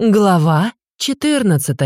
Глава 14.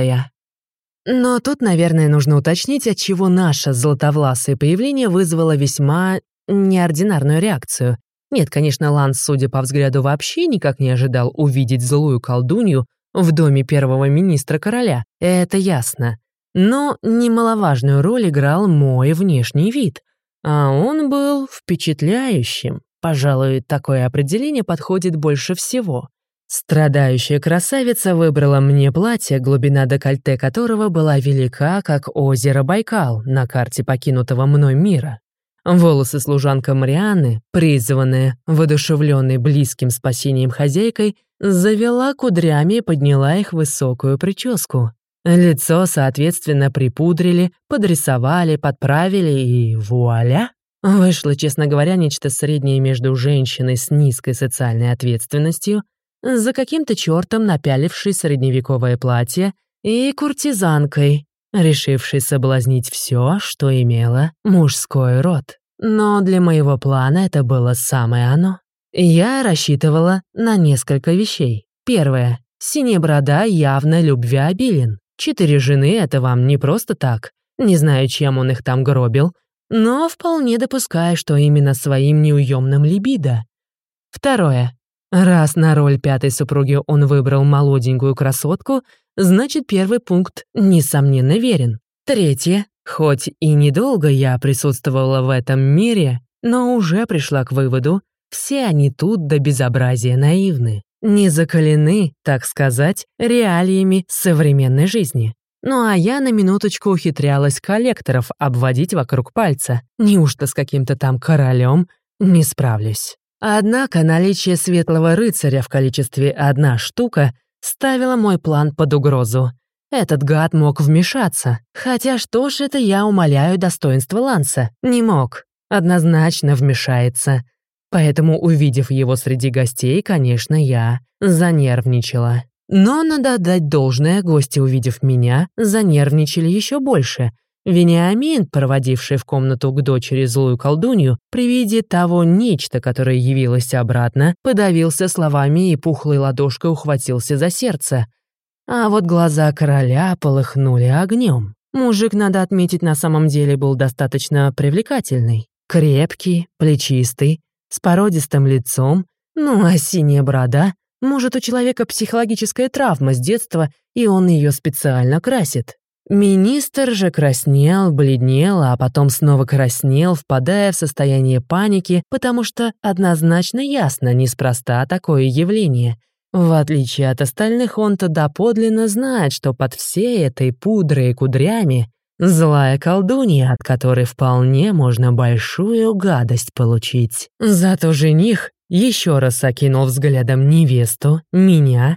Но тут, наверное, нужно уточнить, от чего наше золотовласое появление вызвало весьма неординарную реакцию. Нет, конечно, Ланс, судя по взгляду, вообще никак не ожидал увидеть злую колдунью в доме первого министра короля, это ясно. Но немаловажную роль играл мой внешний вид, а он был впечатляющим. Пожалуй, такое определение подходит больше всего. Страдающая красавица выбрала мне платье, глубина декольте которого была велика, как озеро Байкал на карте покинутого мной мира. Волосы служанка Марианны, призванная, воодушевленной близким спасением хозяйкой, завела кудрями и подняла их высокую прическу. Лицо, соответственно, припудрили, подрисовали, подправили и вуаля! Вышло, честно говоря, нечто среднее между женщиной с низкой социальной ответственностью за каким-то чертом напялившей средневековое платье и куртизанкой, решившей соблазнить все, что имело мужской род. Но для моего плана это было самое оно. Я рассчитывала на несколько вещей. Первое. Синяя борода явно любвеобилен. Четыре жены — это вам не просто так. Не знаю, чем он их там гробил, но вполне допускаю, что именно своим неуемным либидо. Второе. Раз на роль пятой супруги он выбрал молоденькую красотку, значит, первый пункт, несомненно, верен. Третье. Хоть и недолго я присутствовала в этом мире, но уже пришла к выводу, все они тут до безобразия наивны, не закалены, так сказать, реалиями современной жизни. Ну а я на минуточку ухитрялась коллекторов обводить вокруг пальца. Неужто с каким-то там королем не справлюсь? Однако наличие светлого рыцаря в количестве одна штука ставило мой план под угрозу. Этот гад мог вмешаться. Хотя что ж это я умоляю достоинства Ланса? Не мог. Однозначно вмешается. Поэтому, увидев его среди гостей, конечно, я занервничала. Но надо отдать должное, гости, увидев меня, занервничали еще больше, Вениамин, проводивший в комнату к дочери злую колдунью, при виде того нечто, которое явилось обратно, подавился словами и пухлой ладошкой ухватился за сердце. А вот глаза короля полыхнули огнем. Мужик, надо отметить, на самом деле был достаточно привлекательный. Крепкий, плечистый, с породистым лицом, ну а синяя борода. Может, у человека психологическая травма с детства, и он ее специально красит. Министр же краснел, бледнел, а потом снова краснел, впадая в состояние паники, потому что однозначно ясно, неспроста такое явление. В отличие от остальных, он-то доподлинно знает, что под всей этой пудрой и кудрями злая колдунья, от которой вполне можно большую гадость получить. Зато жених еще раз окинул взглядом невесту, меня,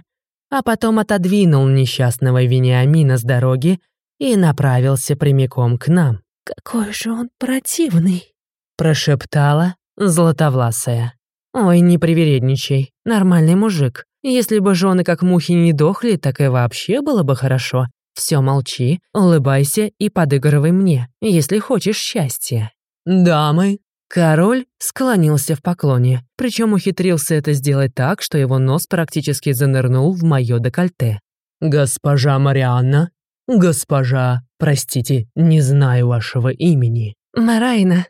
а потом отодвинул несчастного Вениамина с дороги, и направился прямиком к нам. «Какой же он противный!» — прошептала златовласая. «Ой, не привередничай, нормальный мужик. Если бы жены как мухи не дохли, так и вообще было бы хорошо. Все молчи, улыбайся и подыгрывай мне, если хочешь счастья». «Дамы!» Король склонился в поклоне, причем ухитрился это сделать так, что его нос практически занырнул в мое декольте. «Госпожа Марианна, «Госпожа, простите, не знаю вашего имени». «Марайна.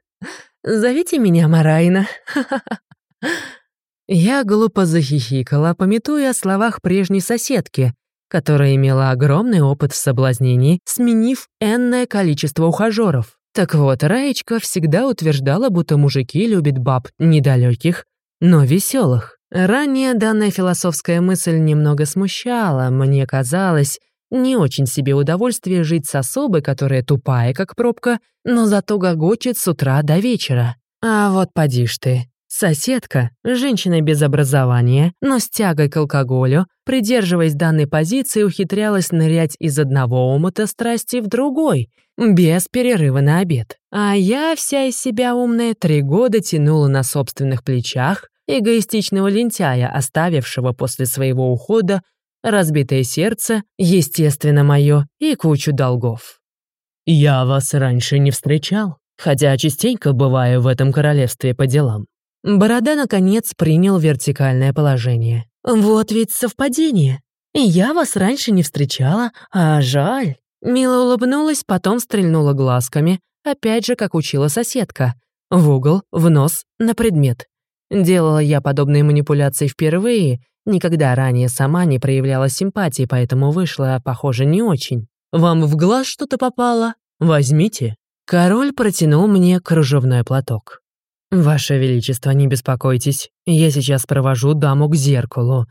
Зовите меня Марайна». Я глупо захихикала, пометуя о словах прежней соседки, которая имела огромный опыт в соблазнении, сменив энное количество ухажеров. Так вот, Раечка всегда утверждала, будто мужики любят баб недалеких, но веселых. Ранее данная философская мысль немного смущала, мне казалось, не очень себе удовольствие жить с особой, которая тупая, как пробка, но зато гогочет с утра до вечера. А вот поди ж ты. Соседка, женщина без образования, но с тягой к алкоголю, придерживаясь данной позиции, ухитрялась нырять из одного омута страсти в другой, без перерыва на обед. А я, вся из себя умная, три года тянула на собственных плечах эгоистичного лентяя, оставившего после своего ухода разбитое сердце, естественно, мое, и кучу долгов. «Я вас раньше не встречал, хотя частенько бываю в этом королевстве по делам». Борода, наконец, принял вертикальное положение. «Вот ведь совпадение. Я вас раньше не встречала, а жаль». Мила улыбнулась, потом стрельнула глазками, опять же, как учила соседка. В угол, в нос, на предмет. Делала я подобные манипуляции впервые, никогда ранее сама не проявляла симпатии, поэтому вышло, похоже, не очень. «Вам в глаз что-то попало? Возьмите». Король протянул мне кружевной платок. «Ваше Величество, не беспокойтесь, я сейчас провожу даму к зеркалу.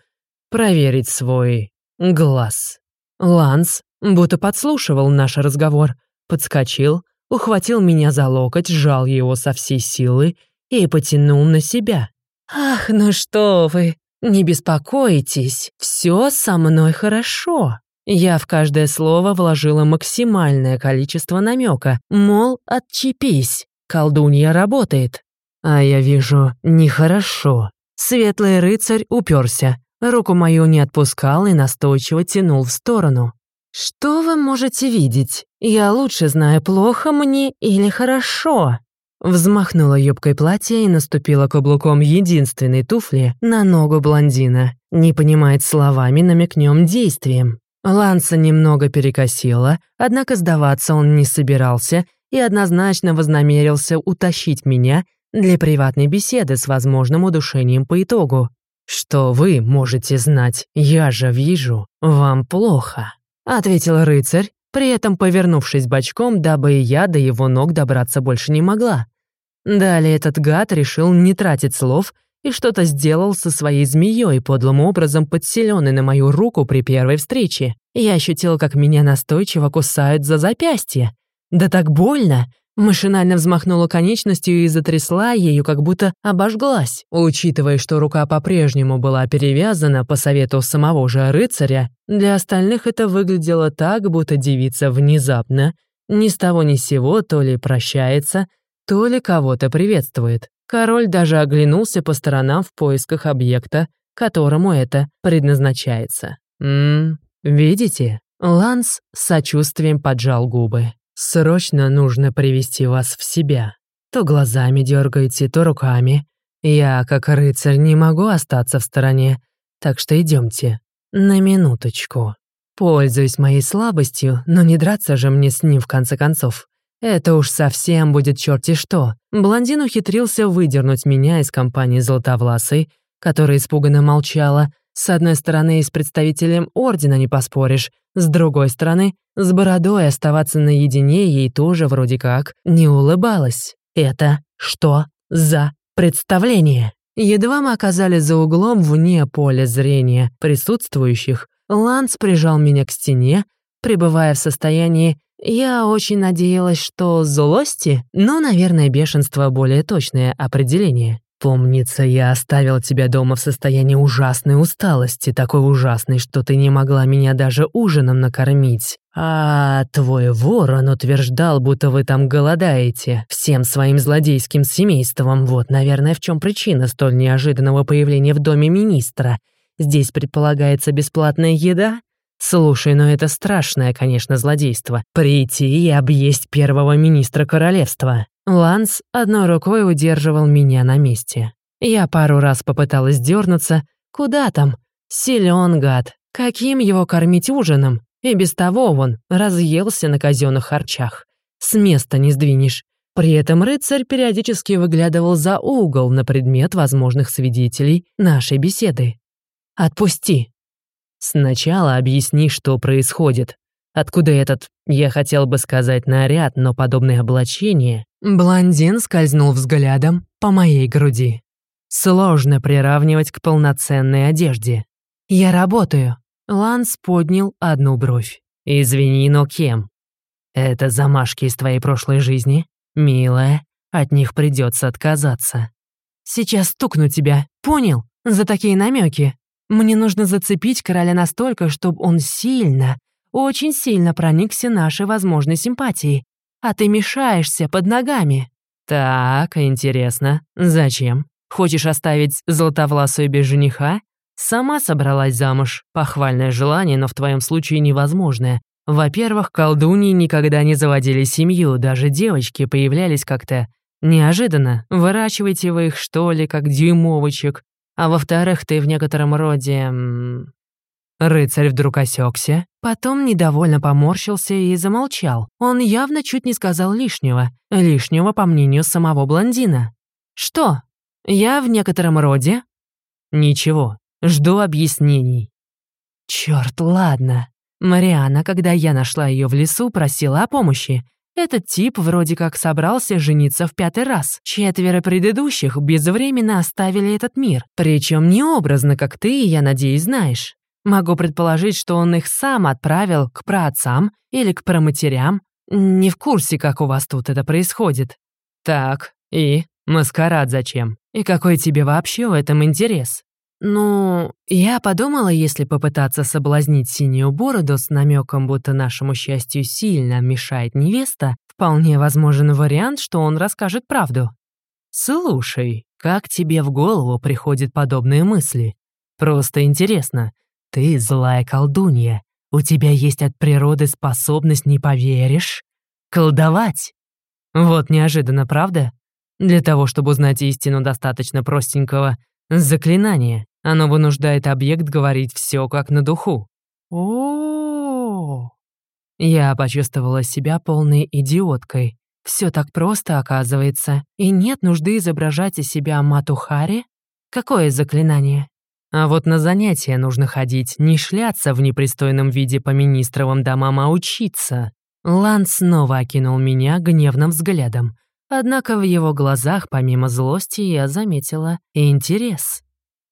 Проверить свой глаз». Ланс будто подслушивал наш разговор, подскочил, ухватил меня за локоть, сжал его со всей силы и потянул на себя. «Ах, ну что вы, не беспокойтесь, все со мной хорошо». Я в каждое слово вложила максимальное количество намека, мол, отчепись, колдунья работает. А я вижу, нехорошо. Светлый рыцарь уперся, руку мою не отпускал и настойчиво тянул в сторону. «Что вы можете видеть? Я лучше знаю, плохо мне или хорошо». Взмахнула юбкой платья и наступила каблуком единственной туфли на ногу блондина. Не понимает словами, намекнем действием. Ланса немного перекосила, однако сдаваться он не собирался и однозначно вознамерился утащить меня для приватной беседы с возможным удушением по итогу. «Что вы можете знать? Я же вижу, вам плохо», — ответил рыцарь, при этом повернувшись бочком, дабы и я до его ног добраться больше не могла. Далее этот гад решил не тратить слов и что-то сделал со своей змеей, подлым образом подселенной на мою руку при первой встрече. Я ощутила, как меня настойчиво кусают за запястье. Да так больно, Машинально взмахнула конечностью и затрясла ею, как будто обожглась. Учитывая, что рука по-прежнему была перевязана по совету самого же рыцаря, для остальных это выглядело так, будто девица внезапно, ни с того ни с сего, то ли прощается, то ли кого-то приветствует. Король даже оглянулся по сторонам в поисках объекта, которому это предназначается. «Ммм, видите?» Ланс с сочувствием поджал губы. Срочно нужно привести вас в себя. То глазами дергаете, то руками. Я, как рыцарь, не могу остаться в стороне, так что идемте. На минуточку. Пользуюсь моей слабостью, но не драться же мне с ним в конце концов. Это уж совсем будет черти что. Блондин ухитрился выдернуть меня из компании Золотовласой, которая испуганно молчала, с одной стороны, с представителем Ордена не поспоришь, с другой стороны, с бородой оставаться наедине ей тоже вроде как не улыбалась. Это что за представление? Едва мы оказались за углом вне поля зрения присутствующих, Ланс прижал меня к стене, пребывая в состоянии «я очень надеялась, что злости, но, наверное, бешенство — более точное определение». Помнится, я оставил тебя дома в состоянии ужасной усталости, такой ужасной, что ты не могла меня даже ужином накормить. А твой ворон утверждал, будто вы там голодаете всем своим злодейским семейством. Вот, наверное, в чем причина столь неожиданного появления в доме министра. Здесь предполагается бесплатная еда? Слушай, но это страшное, конечно, злодейство. Прийти и объесть первого министра королевства. Ланс одной рукой удерживал меня на месте. Я пару раз попыталась дернуться. Куда там? Силен гад. Каким его кормить ужином? И без того он разъелся на казенных харчах. С места не сдвинешь. При этом рыцарь периодически выглядывал за угол на предмет возможных свидетелей нашей беседы. «Отпусти!» «Сначала объясни, что происходит. Откуда этот, я хотел бы сказать, наряд, но подобное облачение Блондин скользнул взглядом по моей груди. Сложно приравнивать к полноценной одежде. «Я работаю». Ланс поднял одну бровь. «Извини, но кем?» «Это замашки из твоей прошлой жизни? Милая, от них придется отказаться». «Сейчас стукну тебя, понял? За такие намеки. Мне нужно зацепить короля настолько, чтобы он сильно, очень сильно проникся нашей возможной симпатией, а ты мешаешься под ногами». «Так, интересно. Зачем? Хочешь оставить золотовласую без жениха? Сама собралась замуж. Похвальное желание, но в твоем случае невозможное. Во-первых, колдуньи никогда не заводили семью, даже девочки появлялись как-то неожиданно. Выращиваете вы их, что ли, как дюймовочек. А во-вторых, ты в некотором роде... Рыцарь вдруг осекся, потом недовольно поморщился и замолчал. Он явно чуть не сказал лишнего. Лишнего, по мнению самого блондина. «Что? Я в некотором роде?» «Ничего, жду объяснений». «Чёрт, ладно». Мариана, когда я нашла ее в лесу, просила о помощи. Этот тип вроде как собрался жениться в пятый раз. Четверо предыдущих безвременно оставили этот мир. Причем не образно, как ты, я надеюсь, знаешь. Могу предположить, что он их сам отправил к праотцам или к проматерям. Не в курсе, как у вас тут это происходит. Так, и маскарад зачем? И какой тебе вообще в этом интерес? Ну, я подумала, если попытаться соблазнить синюю бороду с намеком, будто нашему счастью сильно мешает невеста, вполне возможен вариант, что он расскажет правду. Слушай, как тебе в голову приходят подобные мысли? Просто интересно. Ты злая колдунья. У тебя есть от природы способность, не поверишь? Колдовать. Вот неожиданно, правда? Для того, чтобы узнать истину, достаточно простенького Заклинание. Оно вынуждает объект говорить все как на духу. О, Я почувствовала себя полной идиоткой. Все так просто, оказывается. И нет нужды изображать из себя Матухари. Какое заклинание? А вот на занятия нужно ходить, не шляться в непристойном виде по министровым домам, а учиться. Лан снова окинул меня гневным взглядом. Однако в его глазах, помимо злости, я заметила интерес.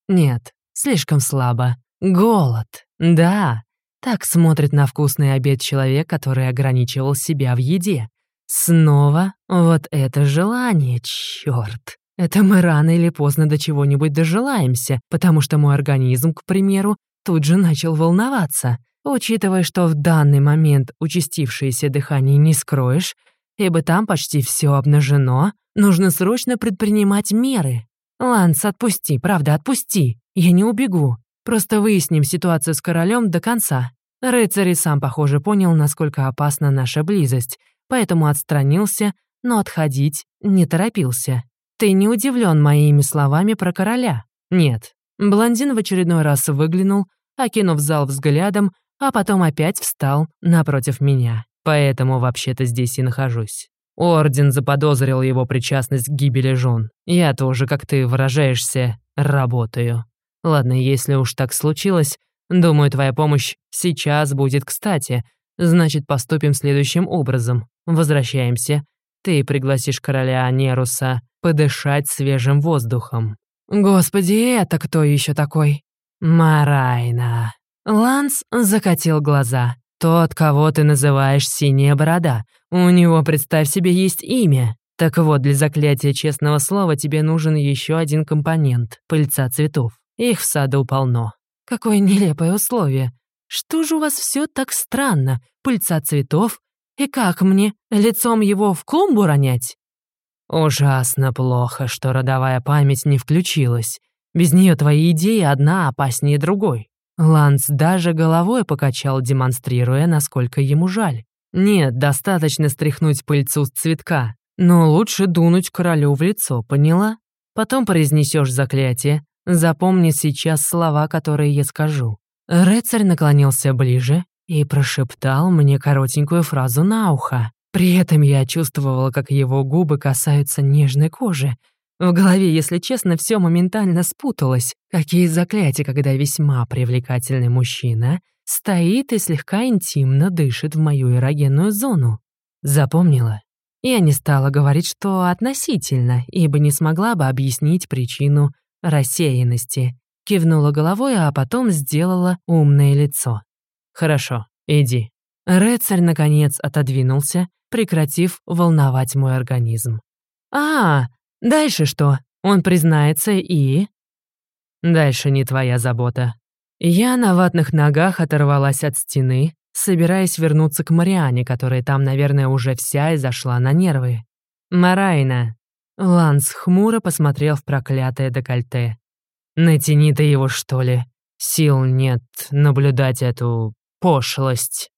Нет, слишком слабо. Голод. Да, так смотрит на вкусный обед человек, который ограничивал себя в еде. Снова вот это желание, чёрт. Это мы рано или поздно до чего-нибудь дожелаемся, потому что мой организм, к примеру, тут же начал волноваться. Учитывая, что в данный момент участившееся дыхание не скроешь, ибо там почти все обнажено, нужно срочно предпринимать меры. Ланс, отпусти, правда, отпусти. Я не убегу. Просто выясним ситуацию с королем до конца. Рыцарь и сам, похоже, понял, насколько опасна наша близость, поэтому отстранился, но отходить не торопился. Ты не удивлен моими словами про короля? Нет. Блондин в очередной раз выглянул, окинув зал взглядом, а потом опять встал напротив меня. Поэтому вообще-то здесь и нахожусь. Орден заподозрил его причастность к гибели жен. Я тоже, как ты выражаешься, работаю. Ладно, если уж так случилось, думаю, твоя помощь сейчас будет кстати. Значит, поступим следующим образом. Возвращаемся. Ты пригласишь короля Неруса подышать свежим воздухом. Господи, это кто еще такой? Марайна. Ланс закатил глаза. Тот, кого ты называешь Синяя Борода. У него, представь себе, есть имя. Так вот, для заклятия честного слова тебе нужен еще один компонент — пыльца цветов. Их в саду полно. Какое нелепое условие. Что же у вас все так странно? Пыльца цветов? И как мне, лицом его в клумбу ронять? Ужасно плохо, что родовая память не включилась. Без нее твои идеи одна опаснее другой. Ланс даже головой покачал, демонстрируя, насколько ему жаль. Нет, достаточно стряхнуть пыльцу с цветка, но лучше дунуть королю в лицо, поняла? Потом произнесешь заклятие, запомни сейчас слова, которые я скажу. Рыцарь наклонился ближе и прошептал мне коротенькую фразу на ухо. При этом я чувствовала, как его губы касаются нежной кожи, в голове, если честно, все моментально спуталось. Какие заклятия, когда весьма привлекательный мужчина стоит и слегка интимно дышит в мою эрогенную зону. Запомнила? Я не стала говорить, что относительно, ибо не смогла бы объяснить причину рассеянности. Кивнула головой, а потом сделала умное лицо. «Хорошо, иди». Рыцарь, наконец, отодвинулся, прекратив волновать мой организм. «А, Дальше что? Он признается и... Дальше не твоя забота. Я на ватных ногах оторвалась от стены, собираясь вернуться к Мариане, которая там, наверное, уже вся и зашла на нервы. «Марайна!» Ланс хмуро посмотрел в проклятое декольте. «Натяни ты его, что ли? Сил нет наблюдать эту пошлость».